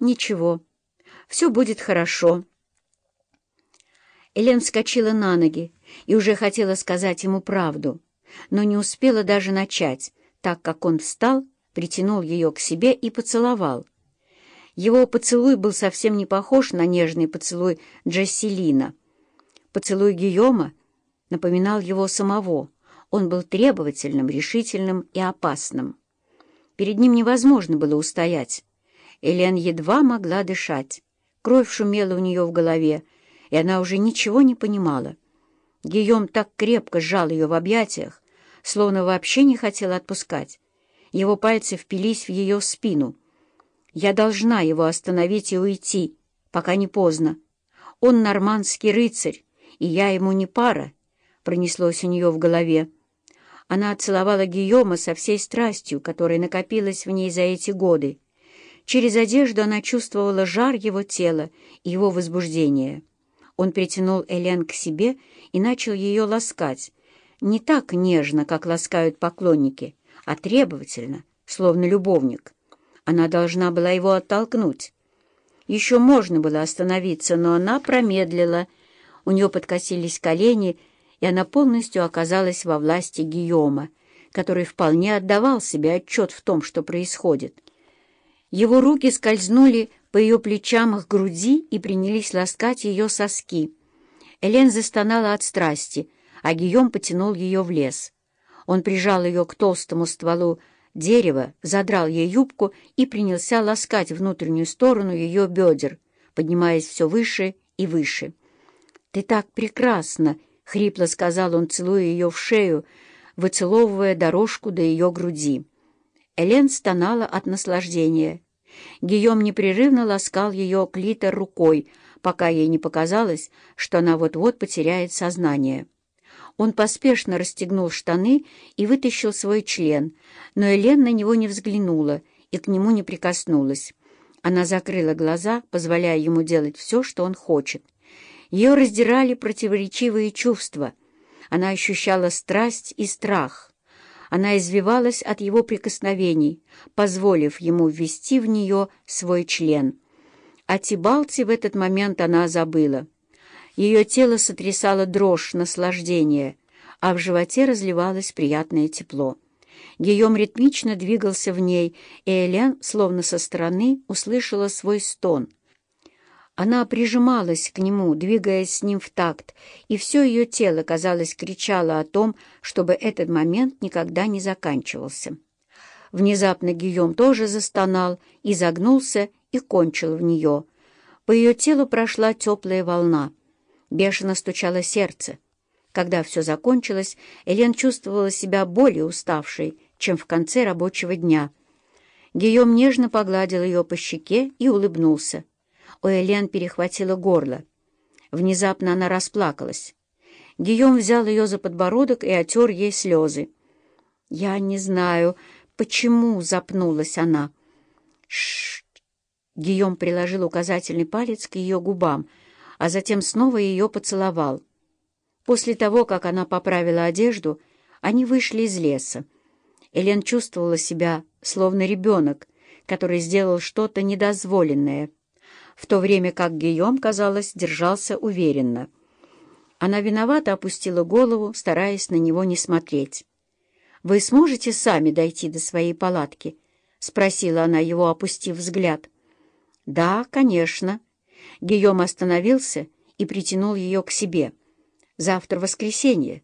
ничего, все будет хорошо». Элен вскочила на ноги и уже хотела сказать ему правду, но не успела даже начать, так как он встал, притянул ее к себе и поцеловал. Его поцелуй был совсем не похож на нежный поцелуй Джесселина. Поцелуй Гийома напоминал его самого. Он был требовательным, решительным и опасным. Перед ним невозможно было устоять. Элен едва могла дышать. Кровь шумела у нее в голове, и она уже ничего не понимала. Гийом так крепко сжал ее в объятиях, словно вообще не хотел отпускать. Его пальцы впились в ее спину. «Я должна его остановить и уйти, пока не поздно. Он нормандский рыцарь, и я ему не пара», — пронеслось у нее в голове. Она целовала Гийома со всей страстью, которая накопилась в ней за эти годы. Через одежду она чувствовала жар его тела и его возбуждение. Он притянул Элен к себе и начал ее ласкать. Не так нежно, как ласкают поклонники, а требовательно, словно любовник. Она должна была его оттолкнуть. Еще можно было остановиться, но она промедлила. У нее подкосились колени, и она полностью оказалась во власти Гийома, который вполне отдавал себе отчет в том, что происходит. Его руки скользнули по ее плечам к груди и принялись ласкать ее соски. Элен застонала от страсти, а Гийом потянул ее в лес. Он прижал ее к толстому стволу дерева, задрал ей юбку и принялся ласкать внутреннюю сторону ее бедер, поднимаясь все выше и выше. «Ты так прекрасна!» — хрипло сказал он, целуя ее в шею, выцеловывая дорожку до ее груди. Элен стонала от наслаждения. Гийом непрерывно ласкал ее клитор рукой, пока ей не показалось, что она вот-вот потеряет сознание. Он поспешно расстегнул штаны и вытащил свой член, но Элен на него не взглянула и к нему не прикоснулась. Она закрыла глаза, позволяя ему делать все, что он хочет. Ее раздирали противоречивые чувства. Она ощущала страсть и страх. Она извивалась от его прикосновений, позволив ему ввести в нее свой член. О Тибалте в этот момент она забыла. Ее тело сотрясало дрожь наслаждения, а в животе разливалось приятное тепло. Гийом ритмично двигался в ней, и Элен, словно со стороны, услышала свой стон. Она прижималась к нему, двигаясь с ним в такт, и все ее тело, казалось, кричало о том, чтобы этот момент никогда не заканчивался. Внезапно Гийом тоже застонал, изогнулся и кончил в нее. По ее телу прошла теплая волна — Бешено стучало сердце. Когда все закончилось, Элен чувствовала себя более уставшей, чем в конце рабочего дня. Гийом нежно погладил ее по щеке и улыбнулся. У Элен перехватило горло. Внезапно она расплакалась. Гийом взял ее за подбородок и отер ей слезы. «Я не знаю, почему запнулась она». «Ш-ш-ш!» Гийом приложил указательный палец к ее губам — а затем снова ее поцеловал. После того, как она поправила одежду, они вышли из леса. Элен чувствовала себя словно ребенок, который сделал что-то недозволенное, в то время как Гийом, казалось, держался уверенно. Она виновато опустила голову, стараясь на него не смотреть. «Вы сможете сами дойти до своей палатки?» — спросила она его, опустив взгляд. «Да, конечно», Гийом остановился и притянул ее к себе. «Завтра воскресенье.